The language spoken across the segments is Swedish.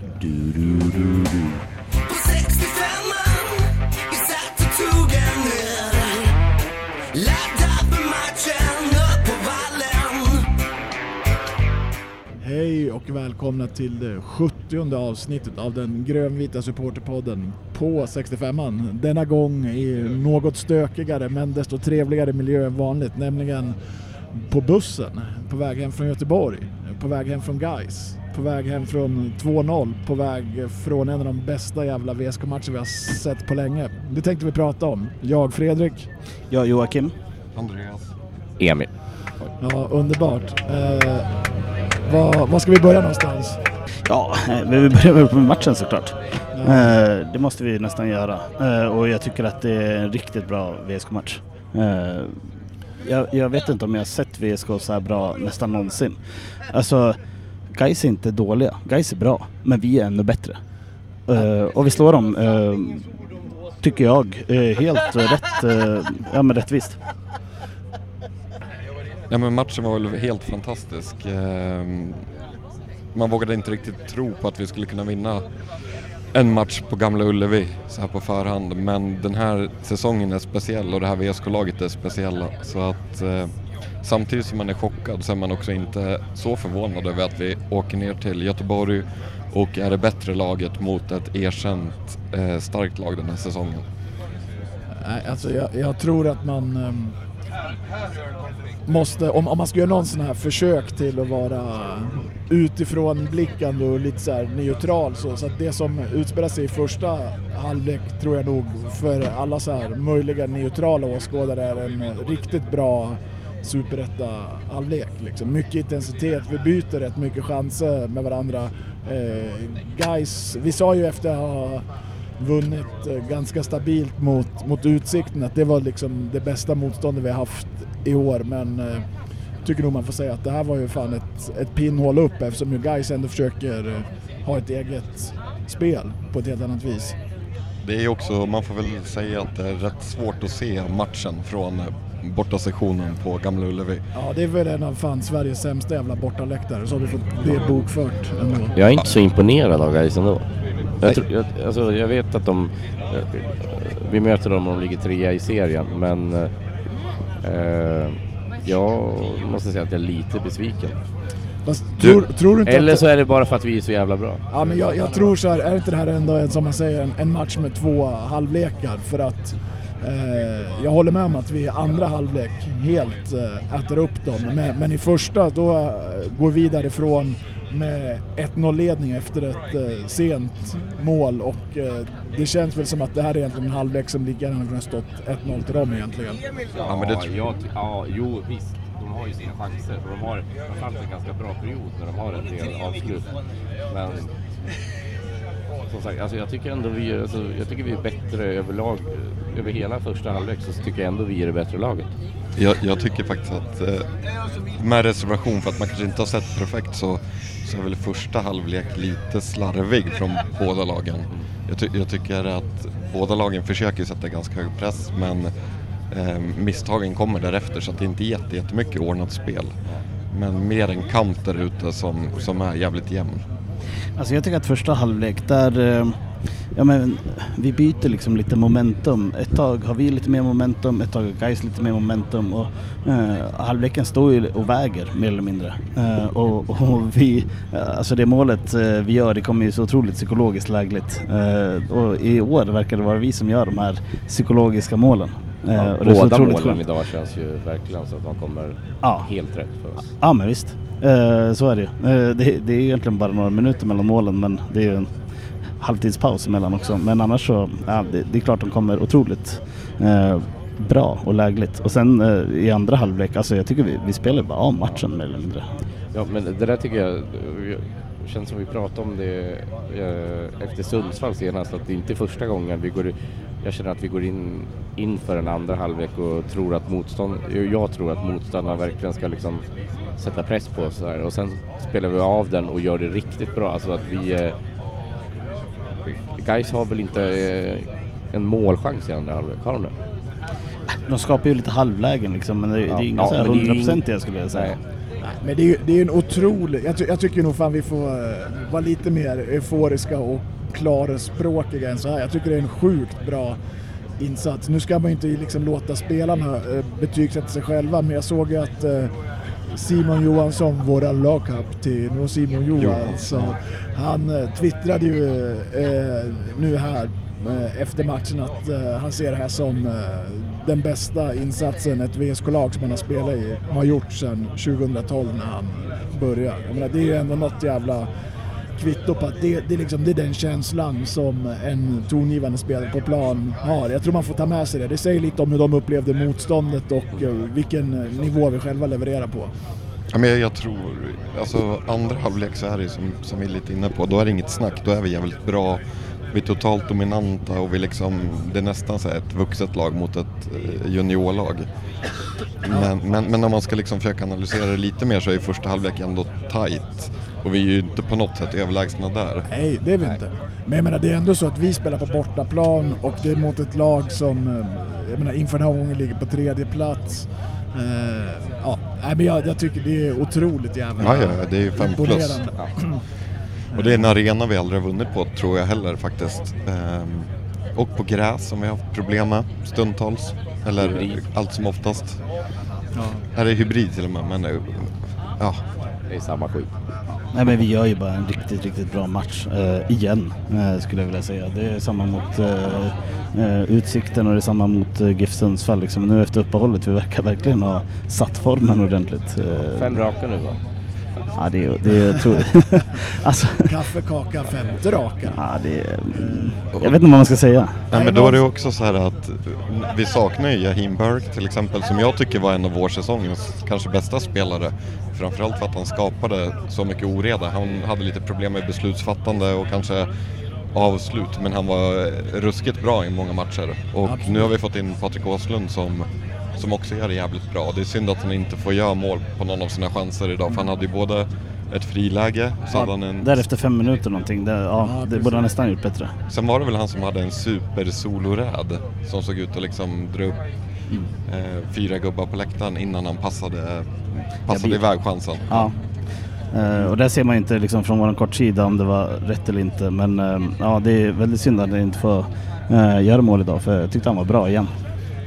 Du, du, du, du. På 65an, vi satt och tog en öl Laddad för matchen, upp på vallen Hej och välkomna till det 70 avsnittet av den grönvita supporterpodden på 65an. Denna gång i något stökigare men desto trevligare miljö än vanligt, nämligen på bussen på väg hem från Göteborg, på väg hem från Gais, på väg hem från 2-0, på väg från en av de bästa jävla VSK-matcher vi har sett på länge. Det tänkte vi prata om. Jag Fredrik. Jag Joakim. Andreas. Emil. Ja, underbart. Eh, var, var ska vi börja någonstans? Ja, eh, vi börjar väl med matchen såklart. Eh, det måste vi nästan göra. Eh, och jag tycker att det är en riktigt bra VSK-match. Jag, jag vet inte om jag har sett VSK så här bra nästan någonsin. Alltså, Gais är inte dåliga. Gais är bra, men vi är ännu bättre. Uh, och vi slår dem, uh, tycker jag, uh, helt rätt, ja men rättvist. Ja men matchen var väl helt fantastisk. Man vågade inte riktigt tro på att vi skulle kunna vinna en match på Gamla Ullevi så här på förhand. Men den här säsongen är speciell och det här VSK-laget är speciella. Så att samtidigt som man är chockad så är man också inte så förvånad över att vi åker ner till Göteborg och är det bättre laget mot ett erkänt eh, starkt lag den här säsongen. Nej, alltså jag, jag tror att man um, måste, om, om man ska göra någon sån här försök till att vara utifrån blickande och lite så här neutral så, så att det som utspelar sig i första halvlek tror jag nog för alla så här möjliga neutrala åskådare är en riktigt bra superetta halvlek. Liksom. Mycket intensitet, vi byter rätt mycket chanser med varandra. Eh, guys, vi sa ju efter att ha vunnit eh, ganska stabilt mot, mot Utsikten att det var liksom det bästa motståndet vi har haft i år men eh, tycker nog man får säga att det här var ju fan ett, ett pinnhål upp eftersom ju Gais ändå försöker eh, ha ett eget spel på ett helt annat vis. Det är också, man får väl säga att det är rätt svårt att se matchen från eh, borta sektionen på Gamla Ullevi. Ja det är väl en av fan Sveriges sämsta jävla bortaläktare så har vi fått det bokfört ändå. Jag är inte så imponerad av Gais ändå. Jag, tror, jag, alltså, jag vet att de... eh, Vi möter dem om de ligger trea i serien, men... Eh, jag måste säga att jag är lite besviken. Fast tror, tror du inte Eller att... så är det bara för att vi är så jävla bra. Ja men jag, jag tror så här, är inte det här ändå en, som man säger en, en match med två halvlekar för att jag håller med om att vi i andra halvlek helt eh, äter upp dem men, men i första då eh, går vi därifrån med 1-0 ledning efter ett eh, sent mål och eh, det känns väl som att det här är egentligen en halvlek som lika gärna ha stått 1-0 till dem egentligen. Ja, men det tror- jag, ja, jo visst. De har ju sina chanser och de har framförallt en ganska bra period när de har en del avslut. Men som sagt, alltså jag tycker ändå vi, alltså, jag tycker vi är bättre överlag. Över hela första halvlek så tycker jag ändå vi är det bättre laget. Jag, jag tycker faktiskt att eh, med reservation för att man kanske inte har sett perfekt så, så är väl första halvlek lite slarvig från båda lagen. Jag, ty, jag tycker att båda lagen försöker sätta ganska hög press men eh, misstagen kommer därefter så att det är inte jättemycket ordnat spel. Men mer en kamp där ute som, som är jävligt jämn. Alltså jag tycker att första halvlek där, eh, ja men vi byter liksom lite momentum. Ett tag har vi lite mer momentum, ett tag har Gais lite mer momentum och eh, halvleken står ju och väger mer eller mindre. Eh, och, och vi, eh, alltså det målet eh, vi gör det kommer ju så otroligt psykologiskt lägligt. Eh, och i år verkar det vara vi som gör de här psykologiska målen. Eh, Ja, och båda målen skönt. idag känns ju verkligen så att de kommer Ja. helt rätt för oss. Ja men visst, eh, så är det ju. Eh, det, det är egentligen bara några minuter mellan målen men det är ju en halvtidspaus emellan också. Men annars så, ja, det, det är klart de kommer otroligt eh, bra och lägligt. Och sen eh, i andra halvlek, alltså jag tycker vi, vi spelar bara av matchen mer eller mindre. Ja, men det där tycker jag, det känns som vi pratade om det eh, efter Sundsvall senast, att det inte är första gången vi går jag känner att vi går in inför en andra halvlek och tror att motstånd, jag tror att motståndarna verkligen ska liksom sätta press på oss och sen spelar vi av den och gör det riktigt bra. Alltså att vi... Eh, Gais har väl inte eh, en målchans i andra halvlek, har de det? De skapar ju lite halvlägen liksom men det, det är Ja, inga ja, så här hundraprocentiga skulle jag säga. Nej. Men det är ju det är en otrolig... Jag, ty, jag tycker nog fan vi får eh, vara lite mer euforiska och klarspråkiga än så här. Jag tycker det är en sjukt bra insats. Nu ska man ju inte liksom låta spelarna eh, betygsätta sig själva, men jag såg ju att eh, Simon Johansson, våran lagkapten och Simon Johansson, han eh, twittrade ju nu här efter matchen att han ser det här som den bästa insatsen ett VSK-lag som han har spelat i har gjort sedan 2012 när han började. Jag menar, det är ju ändå något jävla kvitto på att det, det, är liksom, det är den känslan som en tongivande spelare på plan har. Jag tror man får ta med sig det. Det säger lite om hur de upplevde motståndet och eh, vilken nivå vi själva levererar på. Ja, men jag, jag tror, alltså andra halvlek så är det som, som vi är lite inne på, då är det inget snack, då är vi jävligt bra. Vi är totalt dominanta och vi liksom, det är nästan så ett vuxet lag mot ett eh, juniorlag. Men, men, men om man ska liksom försöka analysera det lite mer så är första halvlek ändå tight. Och vi är ju inte på något sätt överlägsna där. Nej, det är vi inte. Men jag menar, det är ändå så att vi spelar på bortaplan och det är mot ett lag som, eh, jag menar, inför den här gången ligger på tredje plats. Eh, ja, men jag, jag tycker det är otroligt jävla Ja, ja, det är ju fem plus. Och det är en arena vi aldrig har vunnit på tror jag heller faktiskt. Ehm, och på gräs som vi har haft problem med stundtals. Eller Hybrid. allt som oftast. Ja. Här är hybrid till och med men ja, Det är samma skit. Nej men vi gör ju bara en riktigt, riktigt bra match. Eh, igen, eh, skulle jag vilja säga. Det är samma mot eh, eh, Utsikten och det är samma mot eh, GIF Sundsvall. Liksom. Nu efter uppehållet, vi verkar verkligen ha satt formen ordentligt. Eh, Fem raka nu va? Ja, det är, det är otroligt. alltså, Kaffe, kaka, femte raka. ja, det är, jag vet inte vad man ska säga. Nej, men då är det också så här att vi saknar ju Jahim Burke till exempel som jag tycker var en av vår säsongens kanske bästa spelare. Framförallt för att han skapade så mycket oreda. Han hade lite problem med beslutsfattande och kanske avslut men han var ruskigt bra i många matcher. Och nu har vi fått in Patrik Åslund som, som också gör det jävligt bra. Det är synd att han inte får göra mål på någon av sina chanser idag för han hade ju både ett friläge, så han en Därefter fem minuter någonting, det, ja, Ja, det borde han nästan gjort bättre. Sen var det väl han som hade en super soloräd som såg ut att liksom dra upp eh, fyra gubbar på läktaren innan han passade, passade Ja, vi- iväg chansen. Ja. Eh, och där ser man inte liksom från vår kortsida om det var rätt eller inte. Men eh, ja, det är väldigt synd att han inte får uh, göra mål idag för jag tyckte han var bra igen.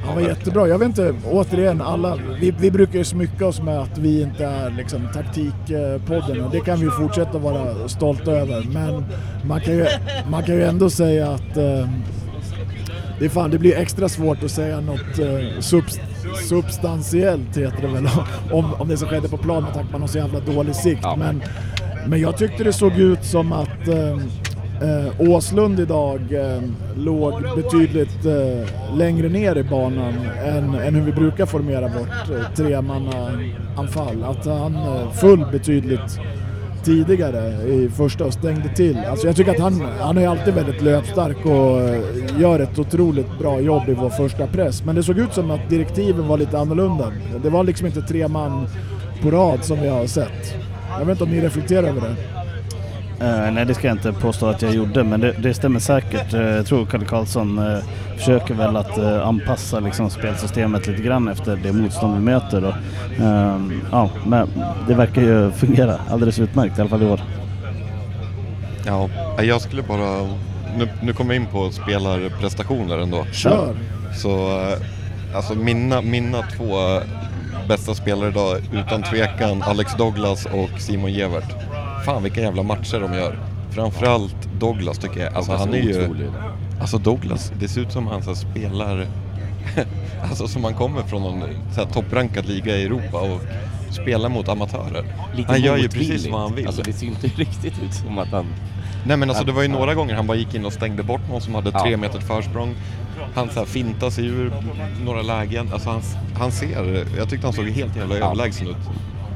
Han var jättebra. Jag vet inte, återigen, alla, vi, vi brukar ju smycka oss med att vi inte är liksom, taktikpodden och det kan vi fortsätta vara stolta över. Men man kan ju, man kan ju ändå säga att eh, det, fan, det blir extra svårt att säga något eh, subs, substantiellt heter det väl om, om det som skedde på plan med tanke på att man har så jävla dålig sikt. Men, men jag tyckte det såg ut som att eh, Eh, Åslund idag eh, låg betydligt eh, längre ner i banan än, än hur vi brukar formera vårt eh, tremannaanfall. Att han eh, föll betydligt tidigare i första och stängde till. Alltså jag tycker att han, han är alltid väldigt löpstark och eh, gör ett otroligt bra jobb i vår första press. Men det såg ut som att direktiven var lite annorlunda. Det var liksom inte tre man på rad som vi har sett. Jag vet inte om ni reflekterar över det? Eh, nej det ska jag inte påstå att jag gjorde men det, det stämmer säkert. Eh, jag tror Kalle Karlsson eh, försöker väl att anpassa liksom, spelsystemet lite grann efter det motstånd vi möter. Och, ehm, ja, men det verkar ju fungera alldeles utmärkt i alla fall i år. Ja, jag skulle bara... Nu, nu kommer jag in på spelarprestationer ändå. Kör! Så alltså mina, mina två bästa spelare idag utan tvekan Alex Douglas och Simon Gevert. Fan vilka jävla matcher de gör. Framförallt Douglas tycker jag. Alltså han är ju... Alltså Douglas, det ser ut som han så spelar... alltså som han kommer från någon så topprankad liga i Europa och spelar mot amatörer. Lite han gör ju precis vad han vill. Alltså det ser inte riktigt ut som att han... Nej men alltså det var ju Ja. några gånger han bara gick in och stängde bort någon som hade Ja. tre meters försprång. Han så här fintade sig ur några lägen. Alltså han, han ser, jag tyckte han såg helt jävla Ja. överlägsen ut.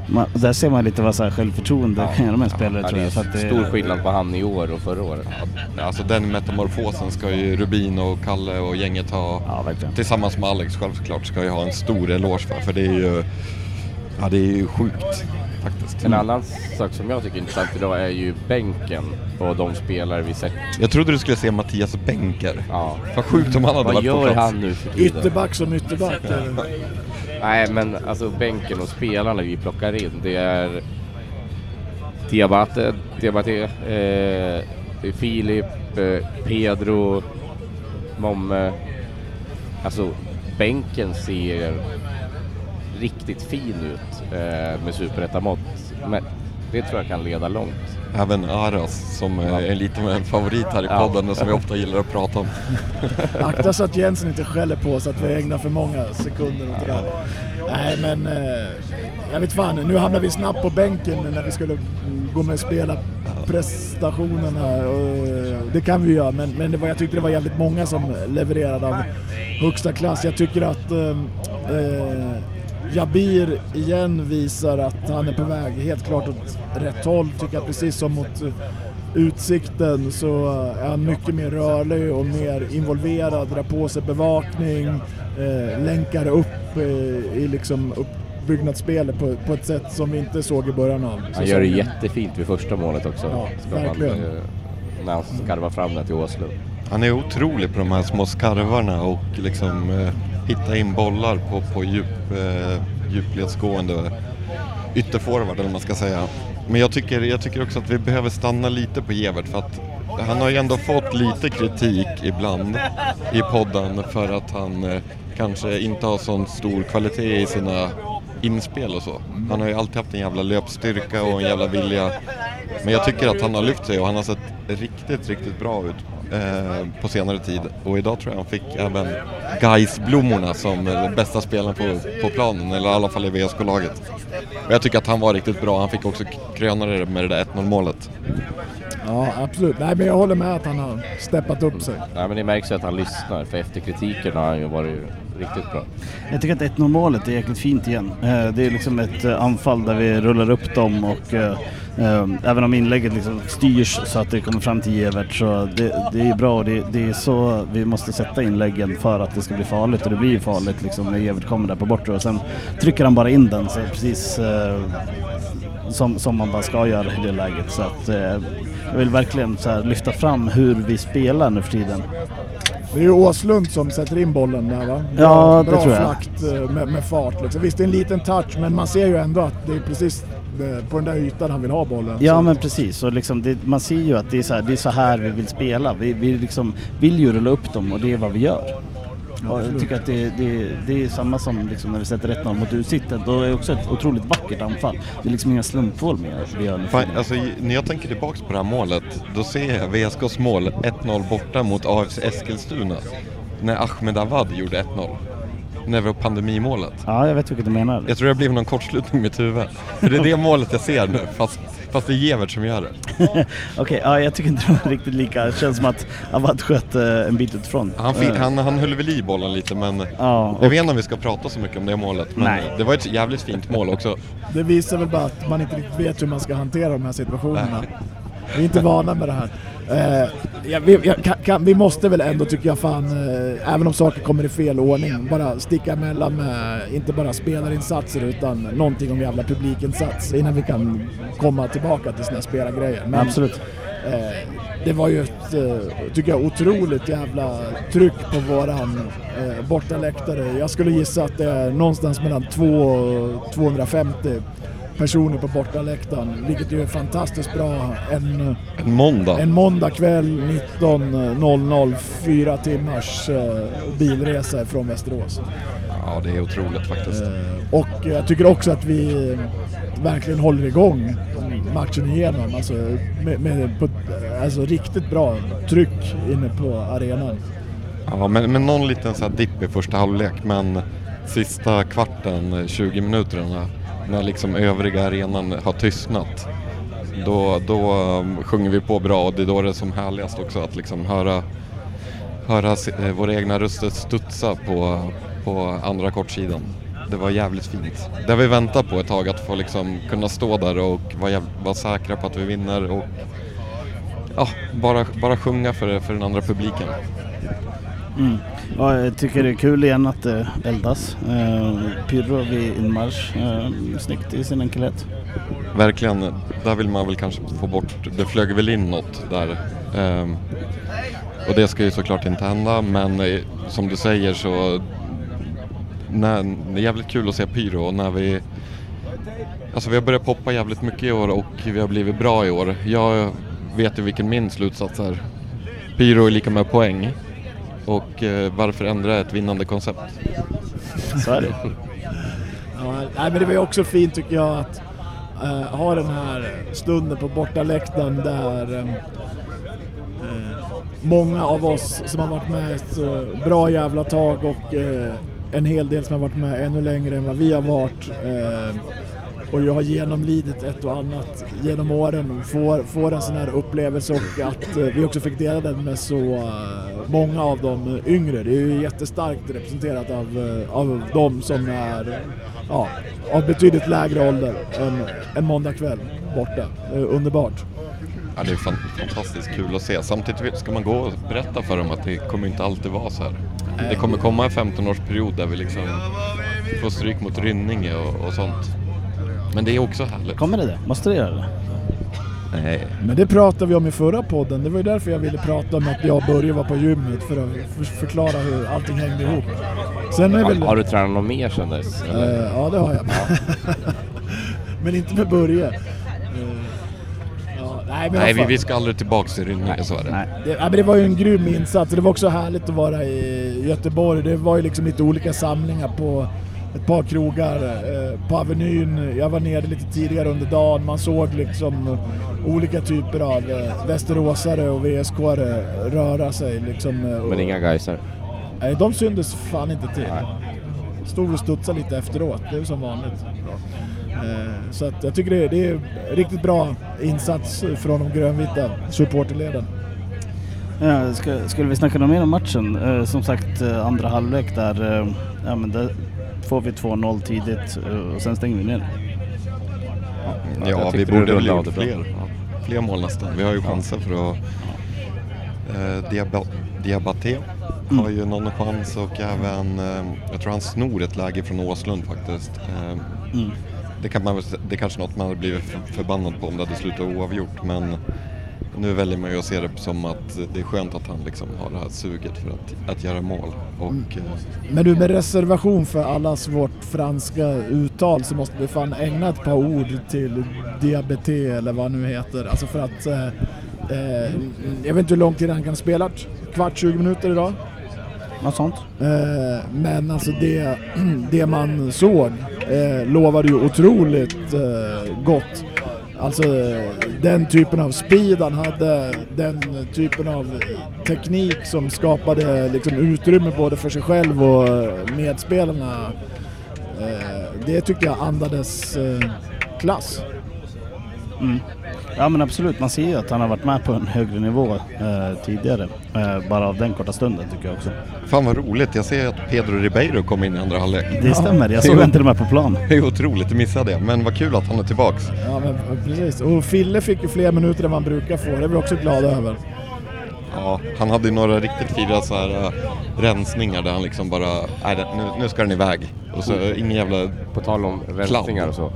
Man, där ser man lite vad så här självförtroende kan göra med en spelare Ja, tror det jag. är det, stor skillnad på han i år och förra året. Alltså den metamorfosen ska ju Rubin och Kalle och gänget ha. Ja. Tillsammans med Alex självklart ska ju ha en stor eloge för. För det är ju, ja det är ju sjukt faktiskt. En annan sak som jag tycker är intressant idag är ju bänken och de spelare vi sett. Jag trodde du skulle se Mattias Bänker. Ja. Vad sjukt om han hade Vad varit på gör plats. han nu för tiden? Ytterback som ytterback. Nej, men alltså bänken och spelarna vi plockar in, det är Diabate, Diabate, eh, det är Filip, eh, Pedro, Momme. Alltså bänken ser riktigt fin ut eh, med superettamått. Men det tror jag kan leda långt. Även Aras som är lite av en favorit här i podden och som vi ofta gillar att prata om. Akta så att Jensen inte skäller på så att vi ägnar för många sekunder åt det där. Nej men, eh, jag vet fan, nu hamnar vi snabbt på bänken när vi skulle gå med och spela prestationerna. Och, eh, det kan vi göra, men, men det var, jag tyckte det var jävligt många som levererade av högsta klass. Jag tycker att eh, eh, Jabir igen visar att han är på väg helt klart åt rätt håll. Tycker att precis som mot Utsikten så är han mycket mer rörlig och mer involverad, drar på sig bevakning, eh, länkar upp eh, i liksom uppbyggnadsspelet på, på ett sätt som vi inte såg i början av Han gör det säsongen. jättefint vid första målet också. Ja, Ska man, verkligen. eh, när han skarvar fram det till Åslund. Han är otrolig på de här små skarvarna och liksom eh, hitta in bollar på, på djup, eh, djupledsgående ytterforward eller vad man ska säga. Men jag tycker, jag tycker också att vi behöver stanna lite på Gevert för att han har ju ändå fått lite kritik ibland i podden för att han eh, kanske inte har sån stor kvalitet i sina inspel och så. Han har ju alltid haft en jävla löpstyrka och en jävla vilja. Men jag tycker att han har lyft sig och han har sett riktigt, riktigt bra ut eh, på senare tid. Och idag tror jag han fick även Gais-blommorna som eh, bästa spelaren på, på planen, eller i alla fall i VSK-laget. Och jag tycker att han var riktigt bra. Han fick också kröna det med det där 1-0 målet. Ja, absolut. Nej, men jag håller med att han har steppat upp sig. Nej, men det märks ju att han lyssnar, för efter kritiken har han ju varit riktigt bra. Jag tycker att 1-0 målet är jäkligt fint igen. Eh, det är liksom ett eh, anfall där vi rullar upp dem och eh, även om inlägget liksom styrs så att det kommer fram till Gevert så det, det är bra och det, det är så vi måste sätta inläggen för att det ska bli farligt och det blir ju farligt liksom när Gevert kommer där på bortre och sen trycker han bara in den så precis som, som man bara ska göra i det läget. Så att, jag vill verkligen så här lyfta fram hur vi spelar nu för tiden. Det är ju Åslund som sätter in bollen där va? Ja, det bra tror jag. flakt eh, med, med fart liksom. Visst det är en liten touch men man ser ju ändå att det är precis eh, på den där ytan han vill ha bollen. Ja Så- men precis, och liksom det, man ser ju att det är, så här, det är så här vi vill spela. Vi, vi liksom vill ju rulla upp dem och det är vad vi gör. Och jag tycker att det, det, det är samma som liksom när vi sätter 1-0 mot Utsikten. Då är det också ett otroligt vackert anfall. Det är liksom inga slumpmål med vi gör Fan, alltså, när jag tänker tillbaks på det här målet, då ser jag VSKs mål 1-0 borta mot AFC Eskilstuna. När Ahmed Awad gjorde 1-0. När det var pandemimålet. Ja, jag vet vilket du menar. Jag tror det blev någon kortslutning i mitt huvud. För det är det målet jag ser nu, fast, fast det är Gevert som gör det. Okej, ja, jag tycker inte det var riktigt lika. Det känns som att Awad sköt eh, en bit utifrån. Han, fick, Eh, han, han höll väl i bollen lite men Ja, jag vet inte om vi ska prata så mycket om det målet. Men Nej. det var ett jävligt fint mål också. Det visar väl bara att man inte riktigt vet hur man ska hantera de här situationerna. Vi är inte vana med det här. Eh, ja, vi, ja, kan, kan, vi måste väl ändå tycker jag fan, eh, även om saker kommer i fel ordning, bara sticka emellan med inte bara spelarinsatser utan någonting om jävla publikinsats innan vi kan komma tillbaka till såna här spelargrejer. Men, absolut. Eh, det var ju ett, eh, tycker jag, otroligt jävla tryck på våran eh, bortaläktare. Jag skulle gissa att det är någonstans mellan 2 och 250 personer på bortaläktaren, vilket ju är fantastiskt bra. En, En måndag. en måndag kväll 19.00, fyra timmars eh, bilresa från Västerås. Ja, det är otroligt faktiskt. Eh, och jag tycker också att vi verkligen håller igång matchen igenom. Alltså, med, med på, alltså riktigt bra tryck inne på arenan. Ja, men, men någon liten så här dipp i första halvlek, men sista kvarten, 20 minuterna, när liksom övriga arenan har tystnat, då, då um, sjunger vi på bra och det är då det är som härligast också att liksom höra, höra eh, våra egna röster studsa på, på andra kortsidan. Det var jävligt fint. Det har vi väntat på ett tag, att få liksom kunna stå där och vara, vara säkra på att vi vinner och ja, bara, bara sjunga för, för den andra publiken. Mm. Ja, jag tycker det är kul igen att det eldas. Eh, Pyrro vid inmarsch. Eh, snyggt i sin enkelhet. Verkligen, där vill man väl kanske få bort, det flög väl in något där. Ehm, och det ska ju såklart inte hända men eh, som du säger så när, det är jävligt kul att se Pyro när vi Alltså vi har börjat poppa jävligt mycket i år och vi har blivit bra i år. Jag vet ju vilken min slutsats är. Pyro är lika med poäng. Och eh, varför ändra ett vinnande koncept? Så är det. Ja, nej, men det var ju också fint tycker jag att eh, ha den här stunden på bortaläktaren där eh, eh, många av oss som har varit med ett bra jävla tag och eh, en hel del som har varit med ännu längre än vad vi har varit eh, och jag har genomlidit ett och annat genom åren får, får en sån här upplevelse och att eh, vi också fick dela den med så eh, många av de yngre. Det är ju jättestarkt representerat av, eh, av de som är ja, av betydligt lägre ålder än en måndag kväll borta. Underbart. Ja, det är fan, fantastiskt kul att se. Samtidigt ska man gå och berätta för dem att det kommer inte alltid vara så här. Det kommer komma en 15-årsperiod där vi liksom får stryk mot Rynninge och, och sånt. Men det är också härligt. Kommer det det? Måste det göra det? Nej. Men det pratade vi om i förra podden. Det var ju därför jag ville prata om att jag och Börje var på gymmet för att för- förklara hur allting hängde ihop. Sen är väl... Har, du tränat något mer sedan dess? Eh, ja, det har jag. men inte med Börje. Eh, ja, nej, men Nej, vad vi, fan. vi ska aldrig tillbaks till Rynninge, så är det. Nej. Det, ja, men det var ju en grym insats det var också härligt att vara i Göteborg. Det var ju liksom lite olika samlingar på ett par krogar eh, på Avenyn. Jag var nere lite tidigare under dagen. Man såg liksom olika typer av eh, västeråsare och VSK röra sig. Liksom, eh, och- Men inga Gaisar? Nej, de syntes fan inte till. Stod och studsade lite efteråt, det är som vanligt. Så att jag tycker det är, det är riktigt bra insats från de grönvita supporterleden. Ja, ska, skulle vi snacka mer om matchen? Som sagt, andra halvlek där, ja men där får vi 2-0 tidigt eh, och sen stänger vi ner. Ja, jag vi borde väl gjort fler, fler mål nästan. Vi har ju chanser för att... Eh, Diaba, Diabate har ju någon chans och även... Eh, jag tror han snor ett läge från Åslund faktiskt. Eh, Mm. det, kan man, det är kanske något man hade blivit för- förbannad på om det hade slutat oavgjort men nu väljer man ju att se det som att det är skönt att han liksom har det här suget för att, att göra mål. Och, eh, Men du, med reservation för allas vårt franska uttal så måste vi fan ägna ett par ord till diabetes eller vad nu heter. Alltså för att... Eh, eh, jag vet inte hur lång tid han kan ha spelat. Kvart, 20 minuter idag. Något sånt? Eh, men alltså det, det man såg eh, lovade ju otroligt eh, gott. Alltså den typen av speed han hade, den typen av teknik som skapade liksom, utrymme både för sig själv och medspelarna. Eh, det tyckte jag andades eh, klass. Mm. Ja men absolut, man ser ju att han har varit med på en högre nivå eh, tidigare. Eh, bara av den korta stunden tycker jag också. fan vad roligt, jag ser att Pedro Ribeiro kom in i andra halvlek. Det stämmer, jag såg Jo. inte de här på plan. Det är otroligt, det missade jag. Men vad kul att han är tillbaks. Ja, men, precis. Och Fille fick ju fler minuter än vad han brukar få, det är vi också glada över. Ja, han hade ju några riktigt fina så här, äh, rensningar där han liksom bara, nej nu, nu ska den iväg. Och så ingen jävla... På tal om rensningar och så.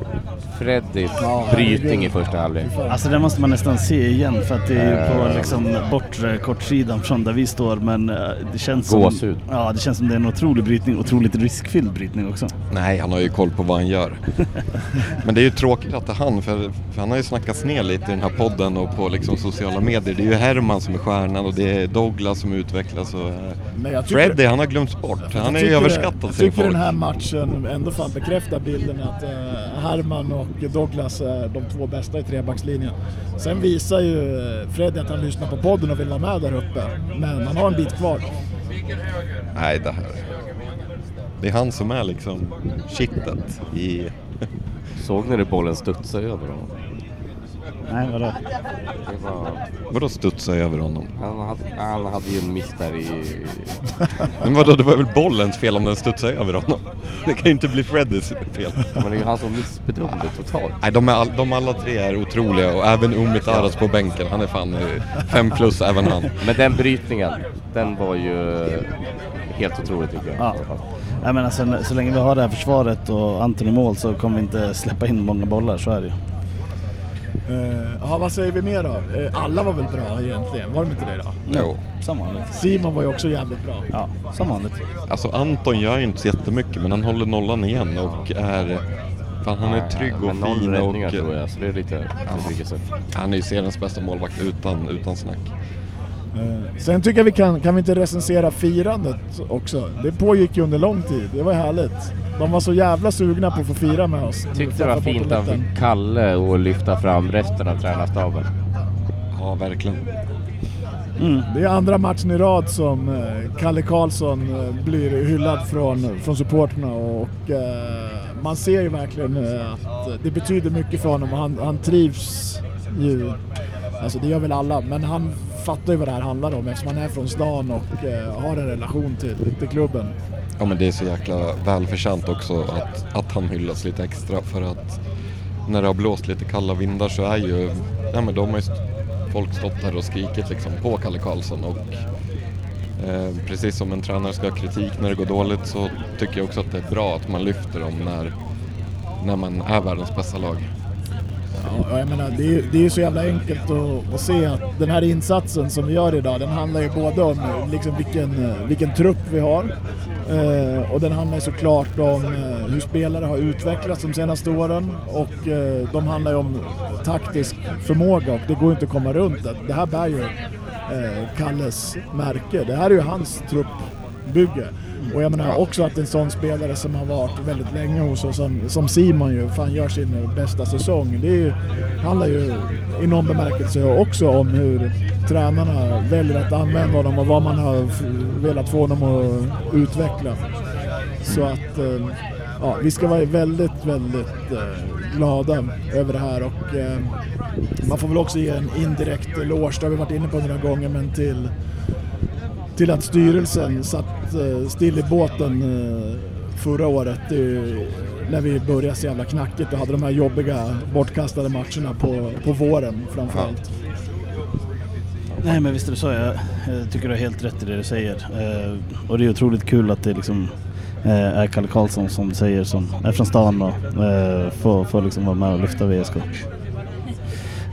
Freddys Ja, brytning i första halvlek. Alltså det måste man nästan se igen för att det är ju på Eh. liksom bortre kortsidan från där vi står men eh, det känns Gåshud. som... Ja, det känns som det är en otrolig brytning, otroligt riskfylld brytning också. Nej, han har ju koll på vad han gör. Men det är ju tråkigt att det är han, för, för han har ju snackats ner lite i den här podden och på liksom sociala medier. Det är ju Herman som är stjärnan och det är Douglas som utvecklas och... äh, Men Freddy, han har glömts bort. Han är ju överskattad Jag tycker folk. den här matchen ändå fan bekräftar bilden att eh, Herman och Douglas är de två bästa i trebackslinjen. Sen visar ju eh, Freddy att han lyssnar på podden och vill vara med där uppe. Men han har en bit kvar. Nej, det här... Det är han som är liksom kittet i... Såg ni hur bollen studsade över honom? Nej, vadå? Det var, Vadå studsa över honom? han, hade, han hade ju en miss där i... Men vadå, det var väl bollens fel om den studsade över honom? Det kan ju inte bli Freddys fel. Men det är ju han som missbedömde totalt. Nej, de, är all, de alla tre är otroliga och även Umit Aras på bänken. Han är fan eh, fem plus även han. Men den brytningen, den var ju helt otrolig tycker jag. Ja. Nej, men alltså, så länge vi har det här försvaret och Anton i mål så kommer vi inte släppa in många bollar, så är det ju. Eh, Ja, vad säger vi mer då? Eh, Alla var väl bra egentligen? Var de inte det då? Jo. Som vanligt. Simon var ju också jävligt bra. Ja, som vanligt. Alltså Anton gör ju inte så jättemycket men han håller nollan igen och är... Fan han är trygg och Men noll fin räddningar och... tror jag, så det är lite besvikelse. Han är ju seriens bästa målvakt utan, utan snack. Eh, Sen tycker jag vi kan, kan vi inte recensera firandet också? Det pågick ju under lång tid, det var härligt. De var så jävla sugna på att få fira med oss. Tyckte det var fint av Kalle att lyfta fram resten av tränarstaben. Ja, verkligen. Mm. Det är andra matchen i rad som eh, Kalle Karlsson eh, blir hyllad från, från supporterna och eh, man ser ju verkligen att det betyder mycket för honom och han, han trivs ju. Alltså det gör väl alla, men han fattar ju vad det här handlar om eftersom han är från stan och eh, har en relation till, till klubben. Ja men det är så jäkla välförtjänt också att, att han hyllas lite extra för att när det har blåst lite kalla vindar så är ju, ja men de har ju st- folk stått där och skrikit liksom på Kalle Karlsson och eh, precis som en tränare ska ha kritik när det går dåligt så tycker jag också att det är bra att man lyfter dem när, när man är världens bästa lag. Ja, jag menar, det, är, det är ju så jävla enkelt att, att se att den här insatsen som vi gör idag, den handlar ju både om eh, liksom vilken, eh, vilken trupp vi har eh, och den handlar ju såklart om eh, hur spelare har utvecklats de senaste åren och eh, de handlar ju om taktisk förmåga och det går ju inte att komma runt det. Det här bär ju eh, Kalles märke. Det här är ju hans truppbygge. Och jag menar också att en sån spelare som har varit väldigt länge hos oss, som, som Simon ju, fan gör sin bästa säsong. Det ju, handlar ju i någon bemärkelse också om hur tränarna väljer att använda honom och vad man har velat få honom att utveckla. Så att eh, ja, vi ska vara väldigt, väldigt eh, glada över det här och eh, man får väl också ge en indirekt eloge, det har vi varit inne på några gånger, men till till att styrelsen satt eh, still i båten eh, förra året när vi började så jävla knackigt och hade de här jobbiga bortkastade matcherna på, på våren framförallt. Nej men visst är det så. Jag, jag tycker du har helt rätt i det du säger. Eh, och det är otroligt kul att det liksom eh, är Kalle Karlsson som säger som är från stan och eh, får, får liksom vara med och lyfta VSK.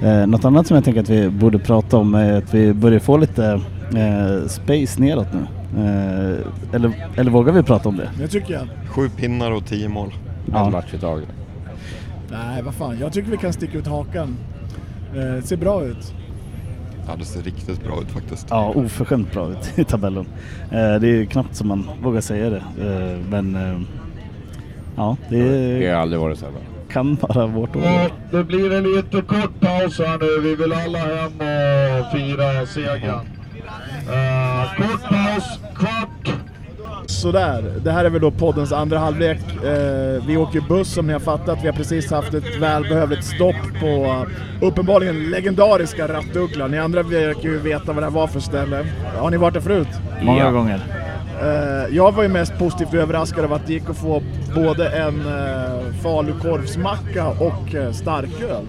Eh, något annat som jag tänker att vi borde prata om är att vi börjar få lite eh, space neråt nu. Eh, eller, eller vågar vi prata om det? Det tycker jag. Sju pinnar och tio mål. En match i taget. Nej, vad fan. Jag tycker vi kan sticka ut hakan. Eh, det ser bra ut. Ja det ser riktigt bra ut faktiskt. Ja, oförskämt bra ut i tabellen. Eh, det är knappt som man vågar säga det. Eh, men eh, ja, det Det har aldrig varit så här bra. kan vara vårt år. Ja, det blir en lite kort paus här nu. Vi vill alla hem och fira segern. Eh, kort paus, kvart. Sådär, det här är väl då poddens andra halvlek. Eh, vi åker buss som ni har fattat. Vi har precis haft ett välbehövligt stopp på uh, uppenbarligen legendariska Rattuggla. Ni andra verkar ju veta vad det här var för ställe. Har ni varit där förut? Många Ja. gånger. Eh, jag var ju mest positivt överraskad av att det gick att få både en uh, falukorvsmacka och uh, starköl.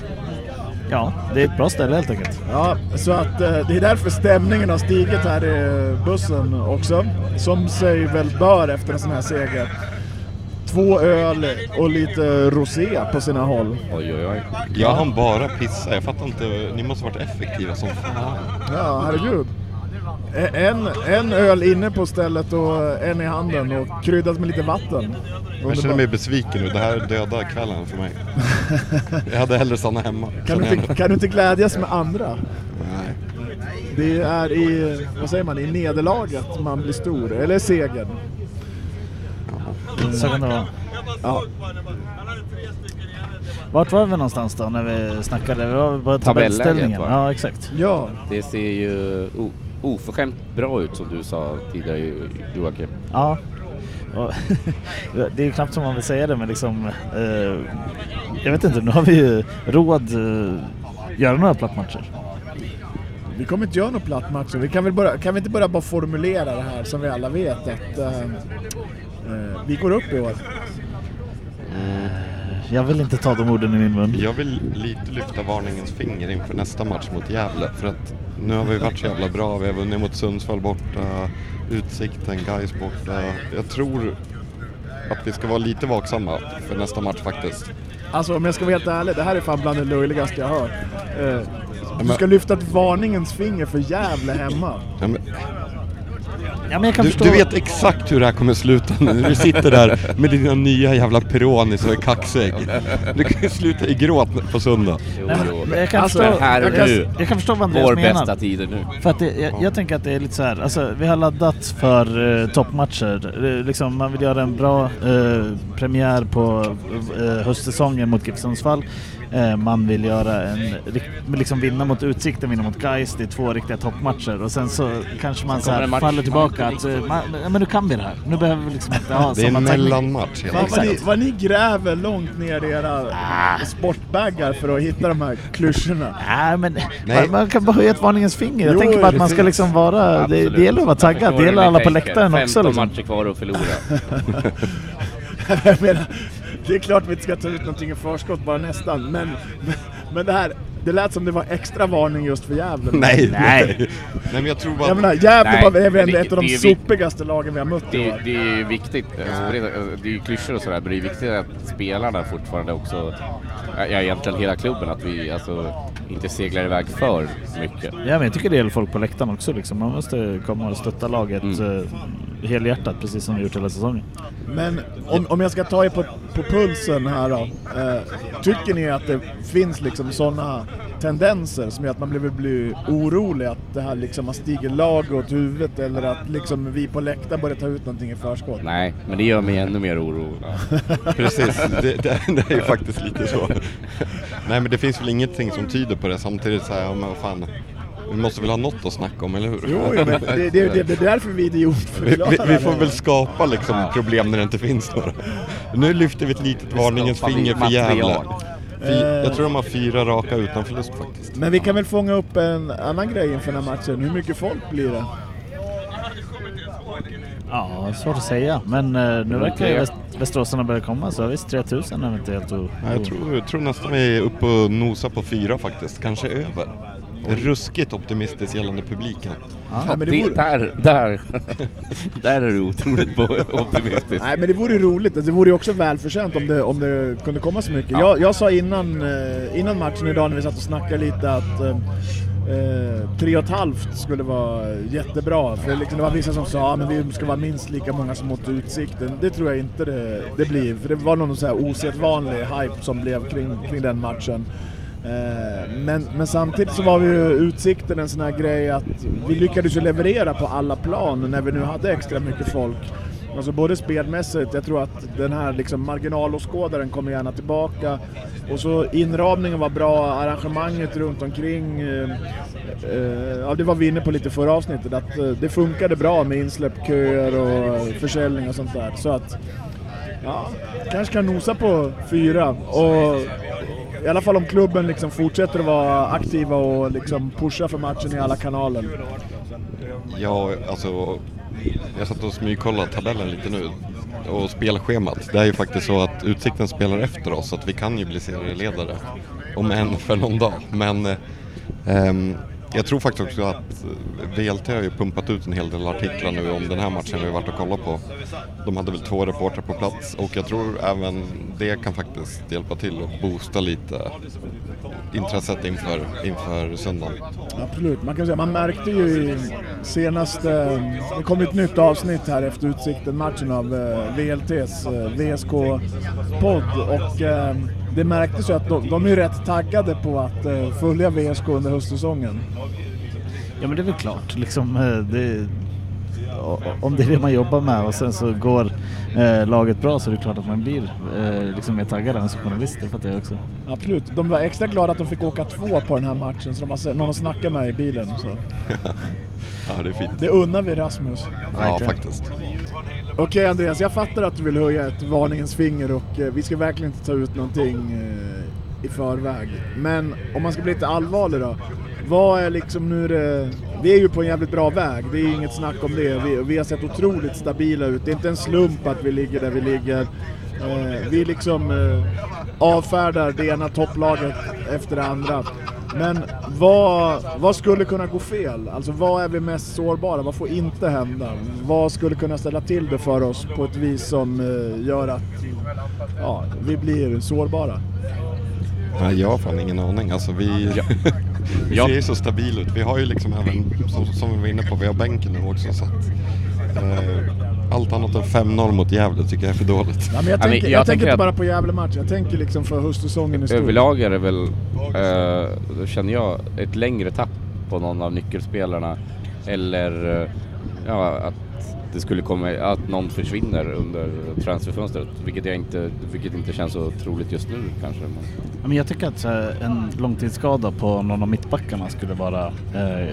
Ja, det är ett bra ställe helt enkelt. Ja, så att eh, det är därför stämningen har stigit här i bussen också. Som sig väl bör efter en sån här seger. Två öl och lite rosé på sina håll. Oj, oj, oj. Jag hann bara pissa, jag fattar inte, ni måste varit effektiva som fan. Ja, herregud. En, en öl inne på stället och en i handen och kryddat med lite vatten. Jag känner mig besviken nu, det här dödar kvällen för mig. Jag hade hellre stannat hemma. Kan du, inte, kan du inte glädjas med andra? Nej. Det är i, vad säger man, i nederlaget man blir stor, eller segern. Så kan det vara. Ja, Vart var vi någonstans då när vi snackade? Vi var på tabellställningen. Ja, exakt. ja. Det ser ju o- oförskämt bra ut som du sa tidigare Jo- Joakim. Ja. Det är ju knappt som man vill säga det men liksom... Eh, jag vet inte, nu har vi ju råd eh, göra några plattmatcher. Vi kommer inte göra några plattmatcher. Vi kan, väl börja, kan vi inte börja bara formulera det här som vi alla vet att eh, eh, vi går upp i år. Jag vill inte ta de orden i min mun. Jag vill lite lyfta varningens finger inför nästa match mot Gävle. För att nu har vi varit så jävla bra. Vi har vunnit mot Sundsvall borta, Utsikten, Gais borta. Jag tror att vi ska vara lite vaksamma för nästa match faktiskt. Alltså om jag ska vara helt ärlig, det här är fan bland det löjligaste jag hört. Eh, du ska lyfta ett varningens finger för Gävle hemma. Ja, men, Ja, men jag kan du, förstå... du vet exakt hur det här kommer sluta nu du sitter där med dina nya jävla Peronis och är kaxig. Du kan ju sluta i gråt på söndag. Jo, Nej, men jag kan Alltså, förstå... här och jag, kan, nu. jag kan förstå vad Andreas Vår menar. bästa tider nu. För att det, jag, jag tänker att det är lite så här, alltså vi har laddat för eh, toppmatcher. Liksom, man vill göra en bra eh, premiär på eh, höstsäsongen mot GIF Sundsvall. Eh, man vill göra en, liksom vinna mot Utsikten, vinna mot Gais. Det är två riktiga toppmatcher och sen så kanske man så här faller tillbaka att eh, man, ja, men nu kan vi det här. Nu behöver vi liksom inte ha Det är en mellanmatch Fan vad ni, vad ni gräver långt ner i era sportbaggar för att hitta de här klyschorna. Nej men Nej. Man, man kan bara höja ett varningens finger. Jag Jo, tänker bara att man ska liksom vara... Det, Absolut. det gäller att vara Jag taggad. Det gäller alla på läktaren också 15 liksom. matcher kvar att förlora. jag menar, det är klart vi inte ska ta ut någonting i förskott bara nästan, men, men det här, det lät som det var extra varning just för Gävle. Nej, Nej. nej. Men jag tror bara... Jag menar, Gävle Nej, var väl ett av de är ju sopigaste lagen vi har mött i Det, år. det är ju viktigt, alltså, det är- det är ju klyschor och sådär, men det är viktigt att spelarna fortfarande också, ja egentligen hela klubben, att vi alltså inte seglar iväg för mycket. Ja men jag tycker det gäller folk på läktaren också liksom. Man måste komma och stötta laget Mm. eh, helhjärtat precis som vi gjort hela säsongen. Men om, om jag ska ta er på, på pulsen här då. Eh, tycker ni att det finns liksom sådana tendenser som gör att man blir, blir orolig att det här liksom man stiger lag åt huvudet eller att liksom vi på läktaren börjar ta ut någonting i förskott? Nej, men det gör mig ännu mer oro. Precis, det, det, det är ju faktiskt lite så. Nej men det finns väl ingenting som tyder på det samtidigt så här, ja, men vad fan. Vi måste väl ha något att snacka om, eller hur? Jo, jo, men det, det, det, det är därför vi Vi, idiotförklarar vi, vi får det. väl skapa liksom problem när det inte finns några. Nu lyfter vi ett litet varningens finger för. Gävle. Jag tror de har fyra raka utan förlust faktiskt. Men vi kan väl fånga upp en annan grej inför den här matchen. Hur mycket folk blir det? Ja, svårt att säga. Men eh, nu verkar väst, västeråsarna börja komma så visst 3000 är inte helt o... Ja, Jag tror, jag tror nästan vi är uppe och nosar på fyra faktiskt, kanske över. Ruskigt optimistiskt gällande publiken. Ja, men det Det, vore, där, där, där är du otroligt optimistisk. nej, men det vore ju roligt. Det vore ju också välförtjänt om det, om det kunde komma så mycket. Jag, jag sa innan, eh, innan matchen idag när vi satt och snackade lite att eh, eh, tre och ett halvt skulle vara jättebra. För liksom, det var vissa som sa att men vi ska vara minst lika många som mot Utsikten. Det tror jag inte det, det blir. För det var någon så här osedvanlig hype som blev kring, kring den matchen. Eh, men, men samtidigt så var vi ju Utsikten en sån här grej att vi lyckades ju leverera på alla plan när vi nu hade extra mycket folk. Alltså både spelmässigt, jag tror att den här liksom marginalåskådaren kommer gärna tillbaka. Och så inramningen var bra, arrangemanget runt omkring. eh, eh, Ja, det var vi inne på lite förra avsnittet, att eh, det funkade bra med insläpp, köer och försäljning och sånt där. Så att, ja, kanske kan nosa på fyra. Och i alla fall om klubben liksom fortsätter att vara aktiva och liksom pusha för matchen i alla kanaler. Ja, alltså jag satt och smygkollade tabellen lite nu och spelschemat. Det är ju faktiskt så att Utsikten spelar efter oss så att vi kan ju bli serieledare om än för någon dag. Men eh, ehm, jag tror faktiskt också att eh, VLT har ju pumpat ut en hel del artiklar nu om den här matchen vi varit och kollat på. De hade väl två reportrar på plats och jag tror även det kan faktiskt hjälpa till att boosta lite intresset inför, inför söndagen. Absolut, man kan säga man märkte ju i senaste, det kom ett nytt avsnitt här efter Utsikten-matchen av eh, VLTs eh, VSK-podd och det märktes ju att de, de är rätt taggade på att eh, följa VSK under höstsäsongen. Ja men det är väl klart liksom. eh, Det, om det är det man jobbar med och sen så går eh, laget bra så är det klart att man blir eh, liksom mer taggad än som journalist. Det fattar jag också. Absolut, de var extra glada att de fick åka två på den här matchen så de har någon att snacka med i bilen. Så. Ja, det är fint. Det unnar vi Rasmus. Ja, faktiskt. Okej Andreas, jag fattar att du vill höja ett varningens finger och eh, vi ska verkligen inte ta ut någonting eh, i förväg. Men om man ska bli lite allvarlig då. Vad är liksom nu det... Vi är ju på en jävligt bra väg, det är inget snack om det. Vi, vi har sett otroligt stabila ut. Det är inte en slump att vi ligger där vi ligger. Eh, vi liksom eh, avfärdar det ena topplaget efter det andra. Men vad, vad skulle kunna gå fel? Alltså vad är vi mest sårbara? Vad får inte hända? Vad skulle kunna ställa till det för oss på ett vis som eh, gör att ja, vi blir sårbara? Nej, jag har fan ingen aning. Alltså vi, vi Ja. ser ju så stabila ut. Vi har ju liksom även, som, som vi var inne på, vi har bänken nu också så att eh, allt annat än 5-0 mot Gävle tycker jag är för dåligt. Ja, men jag men tänker, jag jag tänker tänker inte bara på Gävle-matchen, jag tänker liksom för höstsäsongen i stort. Överlag är det väl, eh, då känner jag, ett längre tapp på någon av nyckelspelarna. Eller eh, ja, att det skulle komma, att någon försvinner under transferfönstret. Vilket, jag inte, vilket inte känns så troligt just nu kanske. Men, Ja, Men jag tycker att så här, en långtidsskada på någon av mittbackarna skulle vara eh,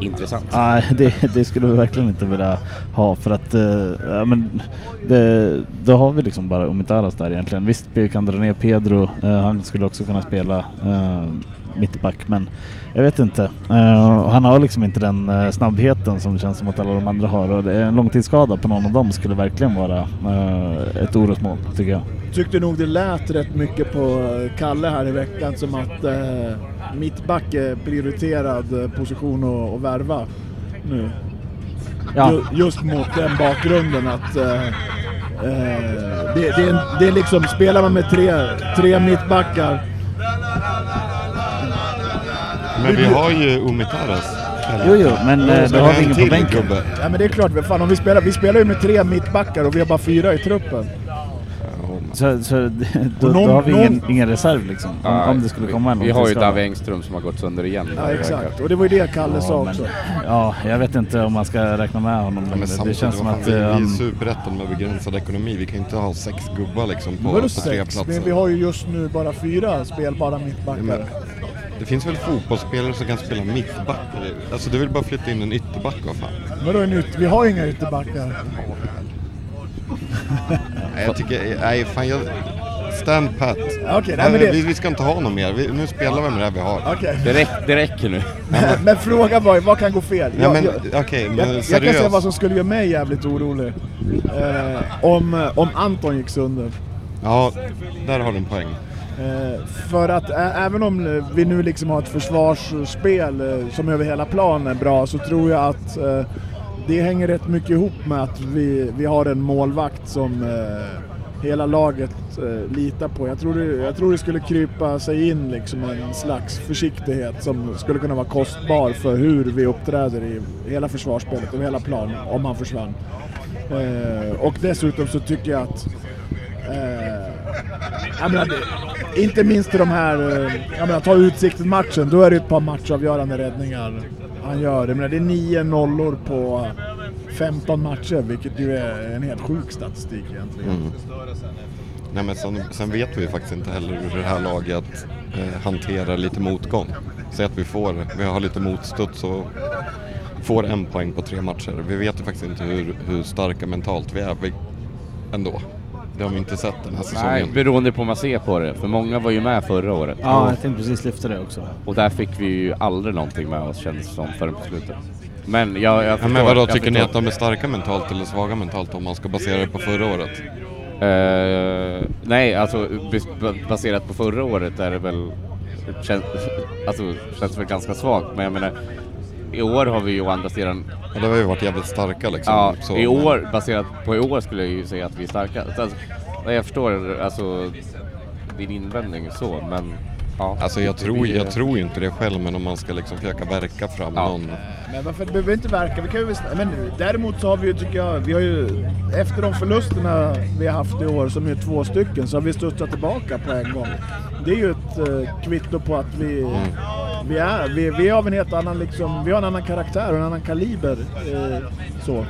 intressant. Nej, det, det skulle vi verkligen inte vilja ha för att eh, ja, men det, då har vi liksom bara Umitaras där egentligen. Visst, vi kan dra ner Pedro. Eh, han skulle också kunna spela eh, mittback, men jag vet inte. Eh, han har liksom inte den eh, snabbheten som det känns som att alla de andra har och en långtidsskada på någon av dem skulle verkligen vara eh, ett orosmoln tycker jag. Tyckte nog det lät rätt mycket på Kalle här i veckan som att mittback är prioriterad position att, att värva nu. Ja. Ju, just mot den bakgrunden att eh, det, det, det är liksom, spelar man med tre, tre mittbackar Men vi har ju Umitaras. Jo, jo, men eh, då har vi en ingen på bänken. gubbe. Ja men det är klart, fan, om vi, spelar, vi spelar ju med tre mittbackar och vi har bara fyra i truppen. Så, så då, någon- då har vi ingen, någon- ingen reserv liksom. Om, Ja, om det skulle komma en Vi har ju. David Engström som har gått sönder igen. Ja exakt, och det var ju det Kalle sa Ja, men, också. ja, jag vet inte om man ska räkna med honom Ja, men Det känns som att vi, eh, vi är han... superettan med begränsad ekonomi. Vi kan ju inte ha sex gubbar liksom på, på tre platser. Men vi har ju just nu bara fyra spelbara mittbackar. Det finns väl fotbollsspelare som kan spela mittback? Alltså du vill bara flytta in en ytterback, vad fan? Vadå en yt- Vi har ju inga ytterbackar. Nej, jag tycker, nej fan jag... Stand pat. Okej, nej, men det- vi, vi ska inte ha något mer. Vi, nu spelar vi med det här vi har. Okej. Det, räck, det räcker nu. Men, men frågan var vad kan gå fel? Ja, Jag- men okej, men Jag, jag kan seriöst. säga vad som skulle göra mig jävligt orolig. Eh, om, eh, om Anton gick sönder. Ja, där har du en poäng. Eh, för att även om vi nu liksom har ett försvarsspel eh, som över hela planen är bra så tror jag att eh, det hänger rätt mycket ihop med att vi, vi har en målvakt som hela laget eh, litar på. Jag tror, det, jag tror det skulle krypa sig in liksom en slags försiktighet som skulle kunna vara kostbar för hur vi uppträder i hela försvarsspelet och hela planen om han försvann. Eh, och dessutom så tycker jag att Eh, jag menar, inte minst i de här, eh, jag menar, ta Utsikten-matchen, då är det ett par matchavgörande räddningar han gör. Jag menar, det är nio nollor på 15 matcher, vilket ju är en helt sjuk statistik egentligen. Mm. Nej, men sen, sen vet vi ju faktiskt inte heller hur det här laget eh, hanterar lite motgång. Säg att vi får, vi har lite motstuds och får en poäng på tre matcher. Vi vet ju faktiskt inte hur, hur starka mentalt vi är vi, ändå. Det har vi inte sett den här Nej, säsongen. beroende på hur man ser på det. För många var ju med förra året. Ja, jag tänkte precis lyfta det också. Och där fick vi ju aldrig någonting med oss känns det som förrän på slutet. Men jag, jag Ja, förstår. men vadå, jag tycker ni förstår. att de är starka mentalt eller svaga mentalt om man ska basera det på förra året? Eh, nej, alltså bas- baserat på förra året är det väl... Känns, alltså, känns väl ganska svagt, men jag menar... I år har vi ju å andra sidan... Ja, det har ju varit jävligt starka liksom. Ja, så, i men- år, baserat på i år skulle jag ju säga att vi är starka. Så, alltså, jag förstår alltså din invändning så, men... Ja, Alltså jag tror, jag tror ju inte det själv, men om man ska liksom försöka verka fram Ja. någon... Men varför behöver inte verka? Vi kan ju, men däremot så har vi ju, tycker jag, vi har ju efter de förlusterna vi har haft i år, som är två stycken, så har vi studsat tillbaka på en gång. Det är ju ett eh, kvitto på att vi, vi, är, vi, vi är av en helt annan, liksom, vi har en annan karaktär och en annan kaliber. Eh, så.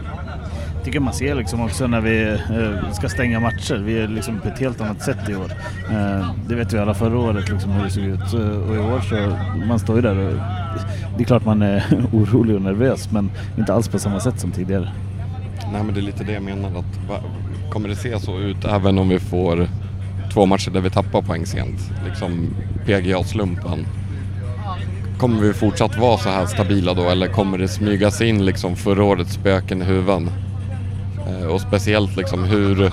tycker man ser liksom också när vi eh, ska stänga matcher. Vi är liksom på ett helt annat sätt i år. Eh, det vet vi alla förra året liksom hur det såg ut. Och i år så man står ju där och det är klart man är orolig och nervös men inte alls på samma sätt som tidigare. Nej men det är lite det jag menar att va, kommer det se så ut även om vi får två matcher där vi tappar poäng sent? Liksom PGA-slumpen. Kommer vi fortsatt vara så här stabila då eller kommer det smygas in liksom förra årets spöken i huven? Eh, och speciellt liksom hur,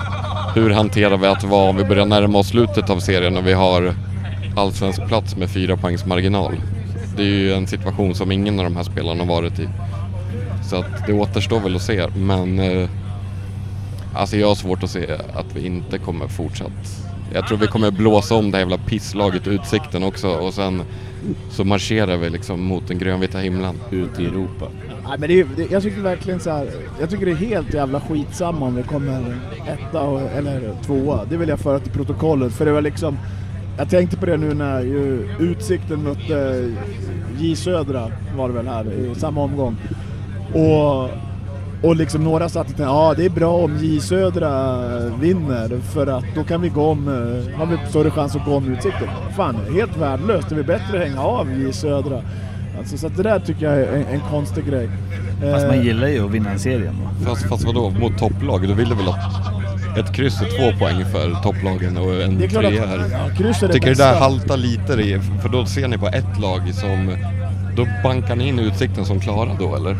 hur hanterar vi att vara om vi börjar närma oss slutet av serien och vi har allsvensk plats med fyra poängs marginal? det är ju en situation som ingen av de här spelarna har varit i. Så att det återstår väl att se, men eh, alltså jag har svårt att se att vi inte kommer fortsatt. Jag tror vi kommer blåsa om det här jävla pisslaget Utsikten också och sen så marscherar vi liksom mot den grönvita himlen. Ut i Europa. Nej, men det är, det, jag tycker verkligen så här, jag tycker det är helt jävla skitsamma om vi kommer etta och, eller tvåa. Det vill jag föra till protokollet för det var liksom, jag tänkte på det nu när ju Utsikten mötte J Södra var det väl här i samma omgång. Och, och liksom några satt och tänkte, ja det är bra om J Södra vinner för att då kan vi gå om, eh, har vi större chans att gå om Utsikten. Fan, helt värdelöst. Det är bättre att hänga av J Södra. Alltså, så att det där tycker jag är en, en konstig grej. Fast Eh, man gillar ju att vinna en serie ändå. Fast, fast vadå, mot topplag? Du ville väl ha ett kryss och två poäng för topplagen och en det är klart att trea här? ja, kryss är det Tycker det där haltar lite, för då ser ni på ett lag som... Då bankar ni in Utsikten som klara då eller?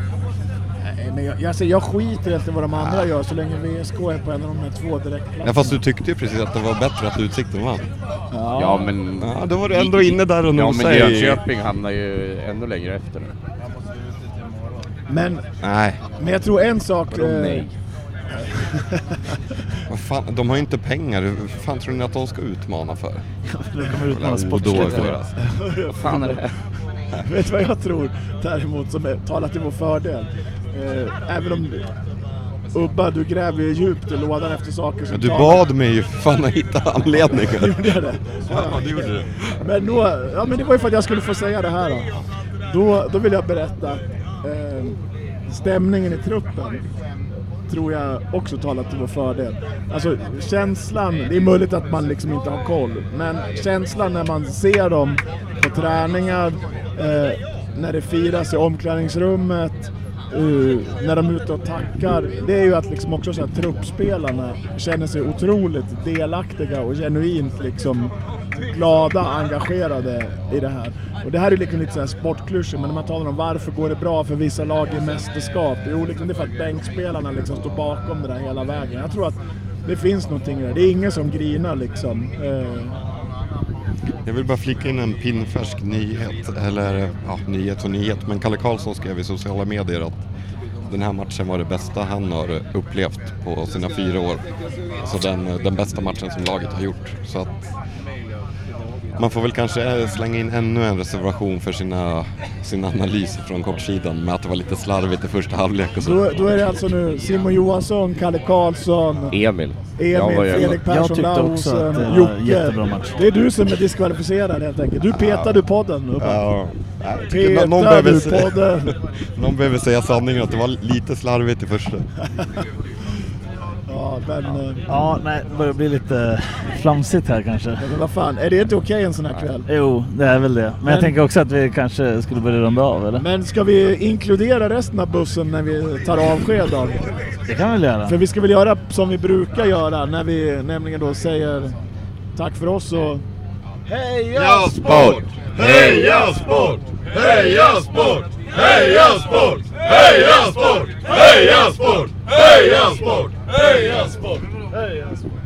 Men jag, alltså, jag skiter helt i vad de andra gör så länge VSK är på en av de här två direktplatserna. Ja fast du tyckte ju precis att det var bättre att Utsikten vann. Ja, Ja men... Ja, då var du ändå inne där och Ja nosade men i- Jönköping hamnar ju ännu längre efter nu. men, Nej, men jag tror en sak... Vadå eh, nej? vad fan, de har ju inte pengar. Hur fan tror ni att de ska utmana för? Det kommer ut några Jävla sportsligt. Vad fan är det här? Vet du vad jag tror däremot som är, talar till vår fördel? Eh, även om Ubba, du gräver ju djupt i lådan efter saker som du bad mig ju fan att hitta anledningar. Gjorde jag det? Ja, du gjorde det. Men, då, ja, men det var ju för att jag skulle få säga det här då. Då, då vill jag berätta eh, stämningen i truppen tror jag också talar till vår fördel. Alltså känslan, det är möjligt att man liksom inte har koll, men känslan när man ser dem på träningar, eh, när det firas i omklädningsrummet, uh, när de är ute och tackar, det är ju att liksom också så här, truppspelarna känner sig otroligt delaktiga och genuint liksom glada, engagerade i det här. Och det här är liksom lite så sportklyschor, men när man talar om varför går det bra för vissa lag i mästerskap? Jo, liksom det är för att bänkspelarna liksom står bakom det där hela vägen. Jag tror att det finns någonting i det. Det är ingen som grinar liksom. Uh, jag vill bara flika in en pinnfärsk nyhet, eller ja, nyhet och nyhet, men Kalle Karlsson skrev i sociala medier att den här matchen var det bästa han har upplevt på sina fyra år. Så den, den bästa matchen som laget har gjort. Så att man får väl kanske slänga in ännu en reservation för sina, sin analys från kortsidan med att det var lite slarvigt i första halvlek och så. då, då är det alltså nu Simon Johansson, Kalle Karlsson, Emil. Jag Emil, Fredrik Jag Persson, tyckte också att Lausen, det var Jocke. jättebra match. Det är du som är diskvalificerad helt enkelt. Du petade ur podden. Ja, jag nå- någon, behöver, sä- podden. någon behöver säga sanningen att det var lite slarvigt i första. Ja, men, eh, Ja, nej, det börjar bli lite flamsigt här kanske. men vad fan, är det inte okej en sån här kväll? Jo, det är väl det. Men, Men- jag tänker också att vi kanske skulle börja runda av, eller? Men ska vi inkludera resten av bussen när vi tar avsked då? Det kan vi väl göra? För vi ska väl göra som vi brukar göra när vi nämligen då säger tack för oss och Heja sport! Heja sport! Heja sport! Heja sport! Heja sport! Heja sport! Heja sport! Heja sport! Heja sport!